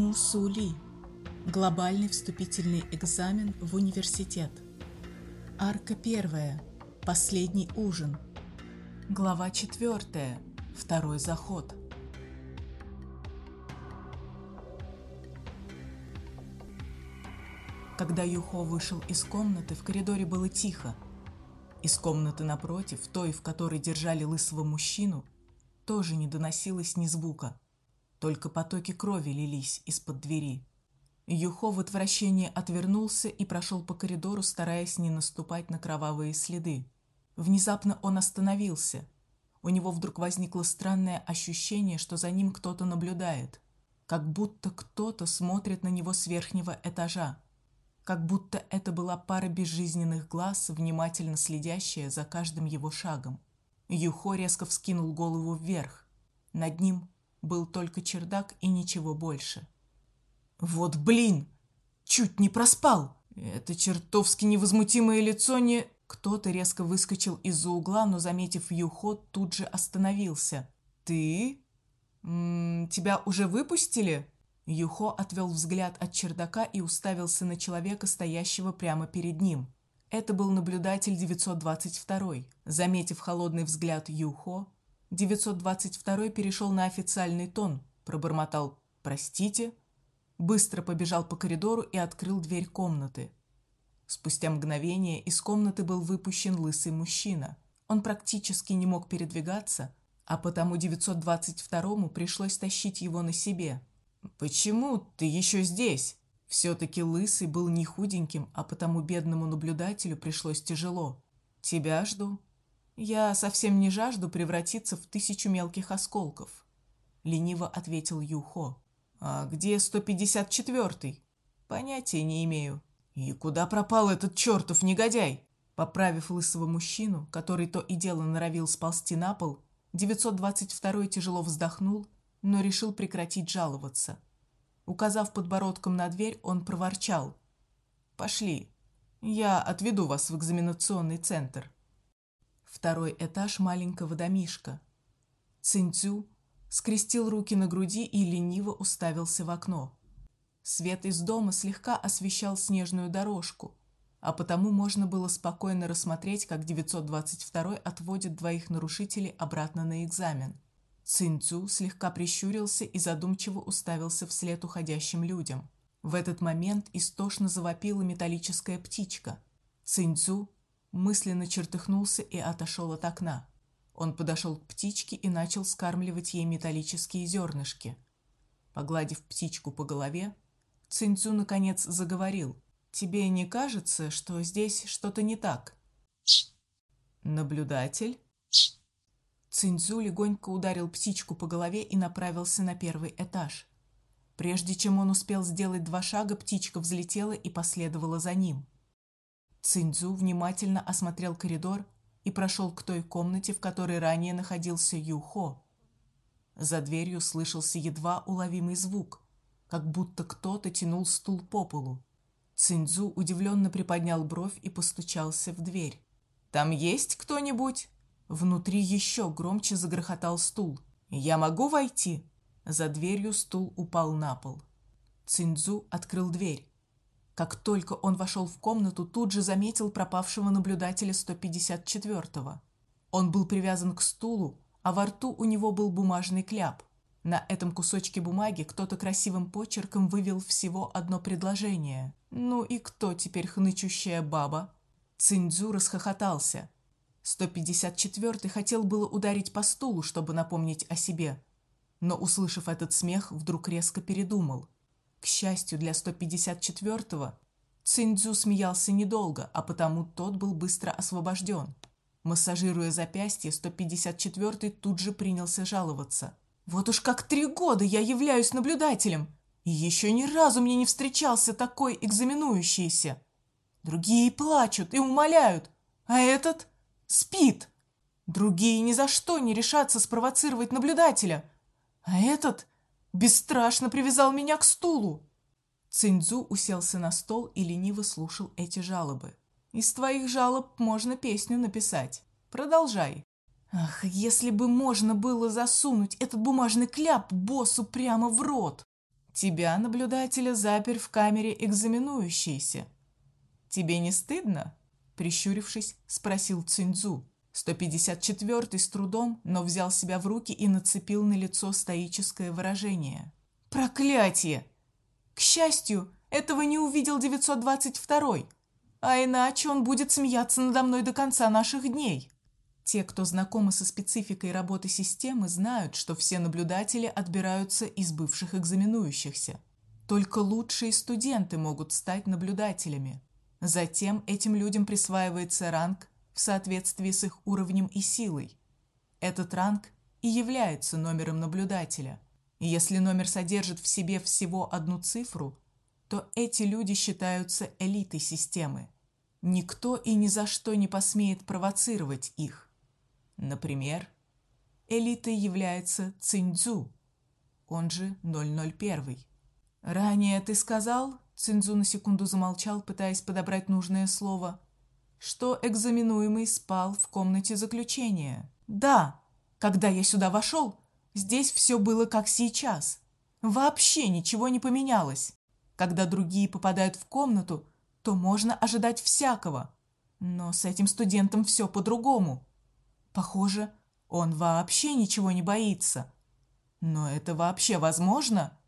Мусули. Глобальный вступительный экзамен в университет. Арка первая. Последний ужин. Глава четвертая. Второй заход. Когда Юхо вышел из комнаты, в коридоре было тихо. Из комнаты напротив, той, в которой держали лысого мужчину, тоже не доносилось ни звука. Только потоки крови лились из-под двери. Юхо в отвращении отвернулся и прошел по коридору, стараясь не наступать на кровавые следы. Внезапно он остановился. У него вдруг возникло странное ощущение, что за ним кто-то наблюдает, как будто кто-то смотрит на него с верхнего этажа, как будто это была пара безжизненных глаз, внимательно следящая за каждым его шагом. Юхо резко вскинул голову вверх. Над ним был только чердак и ничего больше. Вот блин! Чуть не проспал! Это чертовски невозмутимое лицо не... Кто-то резко выскочил из-за угла, но, заметив Юхо, тут же остановился. «Ты? М -м, тебя уже выпустили?» Юхо отвел взгляд от чердака и уставился на человека, стоящего прямо перед ним. Это был наблюдатель 922. Заметив холодный взгляд Юхо, 922 перешел на официальный тон, пробормотал «простите», быстро побежал по коридору и открыл дверь комнаты. Спустя мгновение из комнаты был выпущен лысый мужчина. Он практически не мог передвигаться, а потому 922-му пришлось тащить его на себе. «Почему ты еще здесь?» Все-таки лысый был не худеньким, а потому бедному наблюдателю пришлось тяжело. «Тебя жду», «Я совсем не жажду превратиться в тысячу мелких осколков», — лениво ответил Юхо. «А где 154-й?» «Понятия не имею». «И куда пропал этот чертов негодяй?» Поправив лысого мужчину, который то и дело норовил сползти на пол, 922-й тяжело вздохнул, но решил прекратить жаловаться. Указав подбородком на дверь, он проворчал. «Пошли, я отведу вас в экзаменационный центр». Второй этаж маленького домишка. Цинцю скрестил руки на груди и лениво уставился в окно. Свет из дома слегка освещал снежную дорожку, а потому можно было спокойно рассмотреть, как 922 отводит двоих нарушителей обратно на экзамен. Цинцю слегка прищурился и задумчиво уставился вслед уходящим людям. В этот момент истошно завопила металлическая птичка. Цинцю мысленно чертыхнулся и отошел от окна. Он подошел к птичке и начал скармливать ей металлические зернышки. Погладив птичку по голове, Цинцю наконец заговорил. «Тебе не кажется, что здесь что-то не так?» «Наблюдатель?» Цинцю легонько ударил птичку по голове и направился на первый этаж. Прежде чем он успел сделать два шага, птичка взлетела и последовала за ним. Циндзу внимательно осмотрел коридор и прошел к той комнате, в которой ранее находился Юхо. За дверью слышался едва уловимый звук, как будто кто-то тянул стул по полу. Циндзу удивленно приподнял бровь и постучался в дверь. «Там есть кто-нибудь?» Внутри еще громче загрохотал стул. «Я могу войти?» За дверью стул упал на пол. Циндзу открыл дверь. Как только он вошел в комнату, тут же заметил пропавшего наблюдателя 154-го. Он был привязан к стулу, а во рту у него был бумажный кляп. На этом кусочке бумаги кто-то красивым почерком вывел всего одно предложение. Ну и кто теперь хнычущая баба? Циндзю расхохотался. 154-й хотел было ударить по стулу, чтобы напомнить о себе, но, услышав этот смех, вдруг резко передумал. К счастью для 154-го, Циндзю смеялся недолго, а потому тот был быстро освобожден. Массажируя запястье, 154-й тут же принялся жаловаться. «Вот уж как три года я являюсь наблюдателем, и еще ни разу мне не встречался такой экзаменующийся. Другие плачут и умоляют, а этот спит. Другие ни за что не решатся спровоцировать наблюдателя, а этот бесстрашно привязал меня к стулу. Циндзу уселся на стол и лениво слушал эти жалобы. Из твоих жалоб можно песню написать. Продолжай. Ах, если бы можно было засунуть этот бумажный кляп боссу прямо в рот. Тебя, наблюдателя, запер в камере экзаменующийся. Тебе не стыдно? Прищурившись, спросил Цинзу. 154-й с трудом, но взял себя в руки и нацепил на лицо стоическое выражение. Проклятие! К счастью, этого не увидел 922-й, а иначе он будет смеяться надо мной до конца наших дней. Те, кто знакомы со спецификой работы системы, знают, что все наблюдатели отбираются из бывших экзаменующихся. Только лучшие студенты могут стать наблюдателями. Затем этим людям присваивается ранг в соответствии с их уровнем и силой. Этот ранг и является номером наблюдателя. И если номер содержит в себе всего одну цифру, то эти люди считаются элитой системы. Никто и ни за что не посмеет провоцировать их. Например, элитой является Циньцзу, он же 001. Ранее ты сказал, Циньцзу на секунду замолчал, пытаясь подобрать нужное слово, что экзаменуемый спал в комнате заключения. Да, когда я сюда вошел, здесь все было как сейчас. Вообще ничего не поменялось. Когда другие попадают в комнату, то можно ожидать всякого. Но с этим студентом все по-другому. Похоже, он вообще ничего не боится. Но это вообще возможно?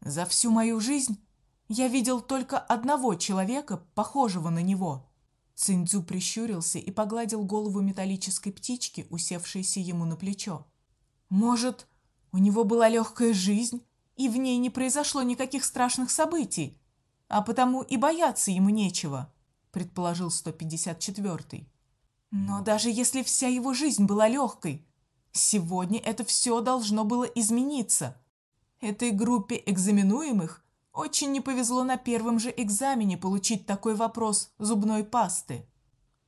За всю мою жизнь я видел только одного человека, похожего на него. Циндзю прищурился и погладил голову металлической птички, усевшейся ему на плечо. Может, у него была легкая жизнь, и в ней не произошло никаких страшных событий, а потому и бояться ему нечего, предположил 154-й. Но даже если вся его жизнь была легкой, сегодня это все должно было измениться. Этой группе экзаменуемых очень не повезло на первом же экзамене получить такой вопрос зубной пасты.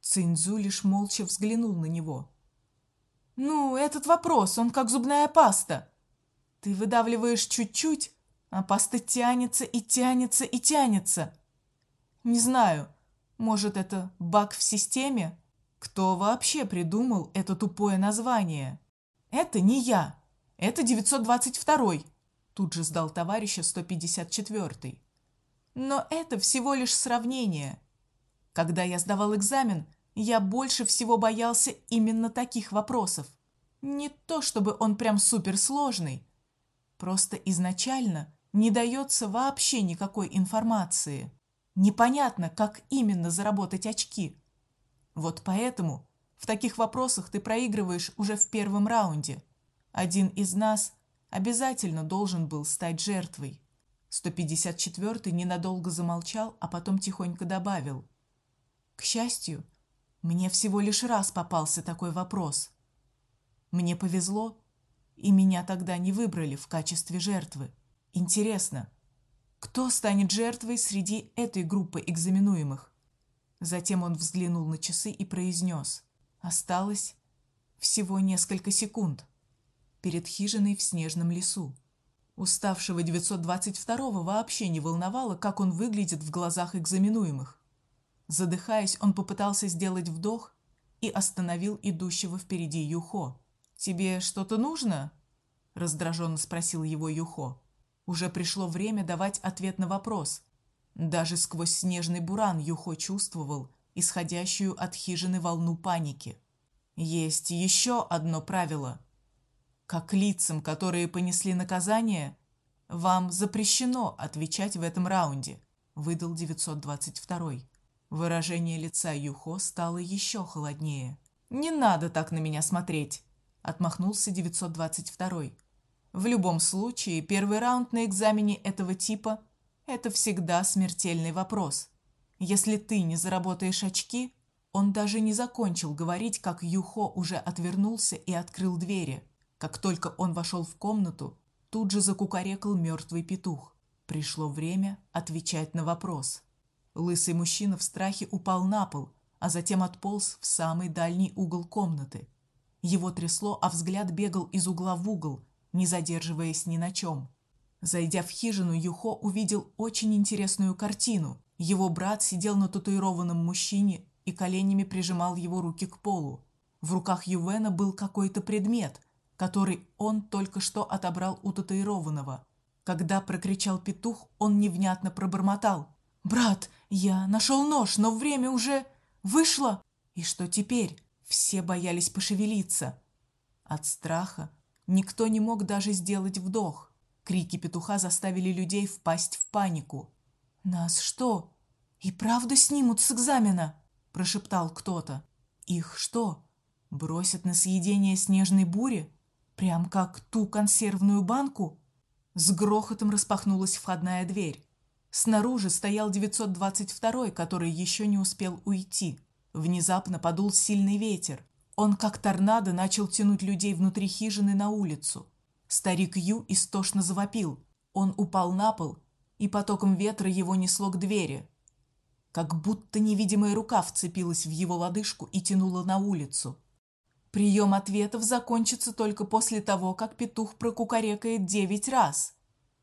Цинзу лишь молча взглянул на него. Ну, этот вопрос, он как зубная паста. Ты выдавливаешь чуть-чуть, а паста тянется и тянется и тянется. Не знаю, может, это баг в системе? Кто вообще придумал это тупое название? Это не я. Это 922-й. Тут же сдал товарища 154-й. Но это всего лишь сравнение. Когда я сдавал экзамен, я больше всего боялся именно таких вопросов. Не то чтобы он прям суперсложный, просто изначально не дается вообще никакой информации. Непонятно, как именно заработать очки. Вот поэтому в таких вопросах ты проигрываешь уже в первом раунде. Один из нас обязательно должен был стать жертвой. 154-й ненадолго замолчал, а потом тихонько добавил: "К счастью, мне всего лишь раз попался такой вопрос. Мне повезло, и меня тогда не выбрали в качестве жертвы. Интересно, кто станет жертвой среди этой группы экзаменуемых? Затем он взглянул на часы и произнес. Осталось всего несколько секунд. Перед хижиной в снежном лесу. Уставшего 922-го вообще не волновало, как он выглядит в глазах экзаменуемых. Задыхаясь, он попытался сделать вдох и остановил идущего впереди Юхо. Тебе что-то нужно? раздраженно спросил его Юхо. Уже пришло время давать ответ на вопрос. Даже сквозь снежный буран Юхо чувствовал исходящую от хижины волну паники. Есть еще одно правило. Как лицам, которые понесли наказание, вам запрещено отвечать в этом раунде, выдал 922. Выражение лица Юхо стало еще холоднее. Не надо так на меня смотреть, отмахнулся 922. В любом случае, первый раунд на экзамене этого типа это всегда смертельный вопрос. Если ты не заработаешь очки, он даже не закончил говорить, как Юхо уже отвернулся и открыл двери. Как только он вошел в комнату, тут же закукарекал мертвый петух. Пришло время отвечать на вопрос. Лысый мужчина в страхе упал на пол, а затем отполз в самый дальний угол комнаты. Его трясло, а взгляд бегал из угла в угол, не задерживаясь ни на чем. Зайдя в хижину, Юхо увидел очень интересную картину. Его брат сидел на татуированном мужчине и коленями прижимал его руки к полу. В руках Ювена был какой-то предмет, который он только что отобрал у татуированного. Когда прокричал петух, он невнятно пробормотал: "Брат, я нашел нож, но время уже вышло". И что теперь? Все боялись пошевелиться. От страха никто не мог даже сделать вдох. Крики петуха заставили людей впасть в панику. Нас что, и правда снимут с экзамена? прошептал кто-то. Их что, бросят на съедение снежной бури, прям как ту консервную банку? С грохотом распахнулась входная дверь. Снаружи стоял 922, который еще не успел уйти. Внезапно подул сильный ветер. Он как торнадо начал тянуть людей внутри хижины на улицу. Старик Ю истошно завопил. Он упал на пол, и потоком ветра его несло к двери. Как будто невидимая рука вцепилась в его лодыжку и тянула на улицу. Прием ответов закончится только после того, как петух прокукарекает девять раз.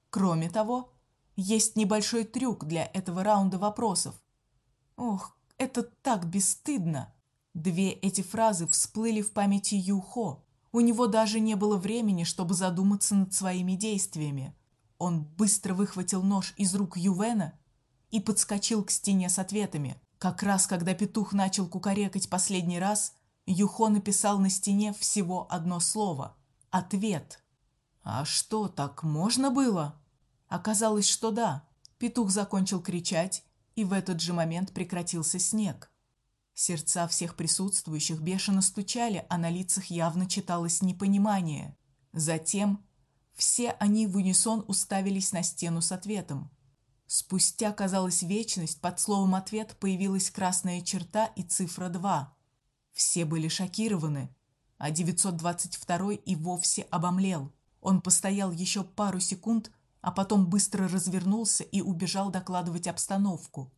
Кроме того, есть небольшой трюк для этого раунда вопросов. Ох, это так бесстыдно. Две эти фразы всплыли в памяти Юхо. У него даже не было времени, чтобы задуматься над своими действиями. Он быстро выхватил нож из рук Ювена и подскочил к стене с ответами. Как раз когда петух начал кукарекать последний раз, Юхо написал на стене всего одно слово ответ. А что, так можно было? Оказалось, что да. Петух закончил кричать, и в этот же момент прекратился снег. Сердца всех присутствующих бешено стучали, а на лицах явно читалось непонимание. Затем все они в унисон уставились на стену с ответом. Спустя, казалось, вечность, под словом ответ появилась красная черта и цифра 2. Все были шокированы, а 922 и вовсе обомлел. Он постоял еще пару секунд, а потом быстро развернулся и убежал докладывать обстановку.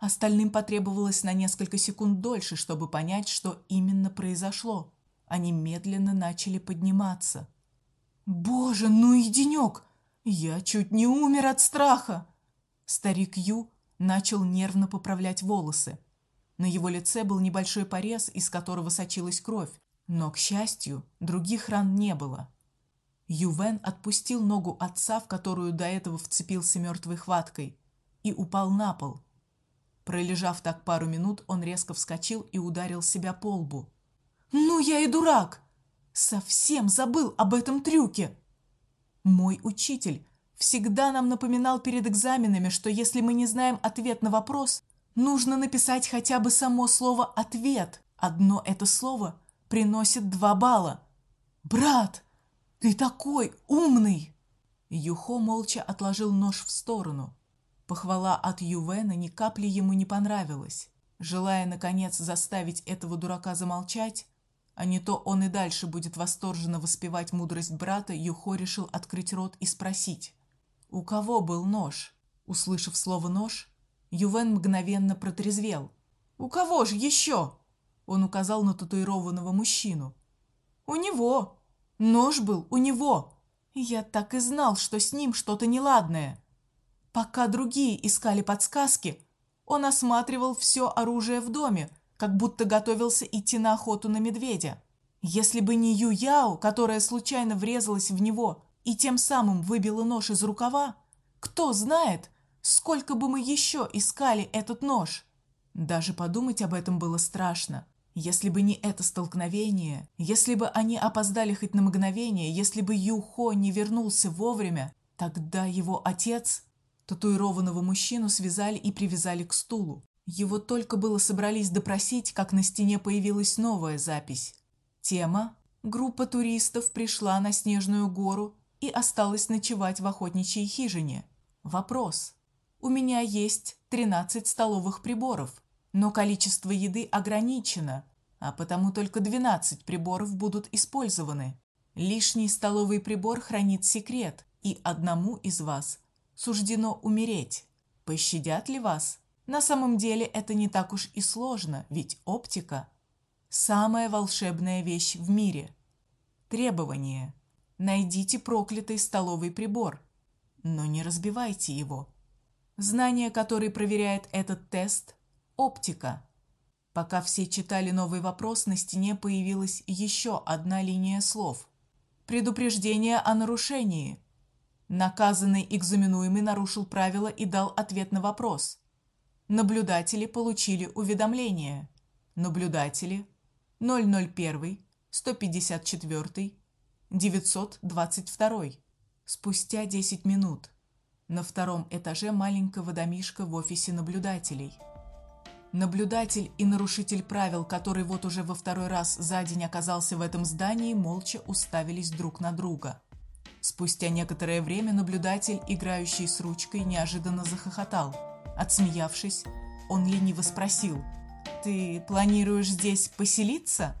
Остальным потребовалось на несколько секунд дольше, чтобы понять, что именно произошло. Они медленно начали подниматься. Боже, ну и денек! Я чуть не умер от страха. Старик Ю начал нервно поправлять волосы. На его лице был небольшой порез, из которого сочилась кровь, но к счастью, других ран не было. Ювен отпустил ногу отца, в которую до этого вцепился мертвой хваткой, и упал на пол. Пролежав так пару минут, он резко вскочил и ударил себя по лбу. Ну я и дурак. Совсем забыл об этом трюке. Мой учитель всегда нам напоминал перед экзаменами, что если мы не знаем ответ на вопрос, Нужно написать хотя бы само слово ответ. Одно это слово приносит два балла. Брат, ты такой умный. Юхо молча отложил нож в сторону. Похвала от Ювена ни капли ему не понравилась. Желая наконец заставить этого дурака замолчать, а не то он и дальше будет восторженно воспевать мудрость брата, Юхо решил открыть рот и спросить: "У кого был нож?" Услышав слово нож, Ювен мгновенно протрезвел. У кого же еще?» Он указал на татуированного мужчину. У него. Нож был у него. Я так и знал, что с ним что-то неладное. Пока другие искали подсказки, он осматривал все оружие в доме, как будто готовился идти на охоту на медведя. Если бы не Ю Яо, которая случайно врезалась в него и тем самым выбила нож из рукава, кто знает, Сколько бы мы еще искали этот нож? Даже подумать об этом было страшно. Если бы не это столкновение, если бы они опоздали хоть на мгновение, если бы Юхо не вернулся вовремя, тогда его отец, татуированного мужчину, связали и привязали к стулу. Его только было собрались допросить, как на стене появилась новая запись. Тема: группа туристов пришла на снежную гору и осталась ночевать в охотничьей хижине. Вопрос: у меня есть 13 столовых приборов, но количество еды ограничено, а потому только 12 приборов будут использованы. Лишний столовый прибор хранит секрет, и одному из вас суждено умереть. Пощадят ли вас? На самом деле это не так уж и сложно, ведь оптика самая волшебная вещь в мире. Требование: найдите проклятый столовый прибор, но не разбивайте его. Знание, которое проверяет этот тест оптика. Пока все читали новый вопрос, на стене появилась еще одна линия слов. Предупреждение о нарушении. Наказанный экзаменуемый нарушил правила и дал ответ на вопрос. Наблюдатели получили уведомление. Наблюдатели 001, 154, 922. Спустя 10 минут. На втором этаже маленького домишка в офисе наблюдателей. Наблюдатель и нарушитель правил, который вот уже во второй раз за день оказался в этом здании, молча уставились друг на друга. Спустя некоторое время наблюдатель, играющий с ручкой, неожиданно захохотал. Отсмеявшись, он лениво спросил: "Ты планируешь здесь поселиться?"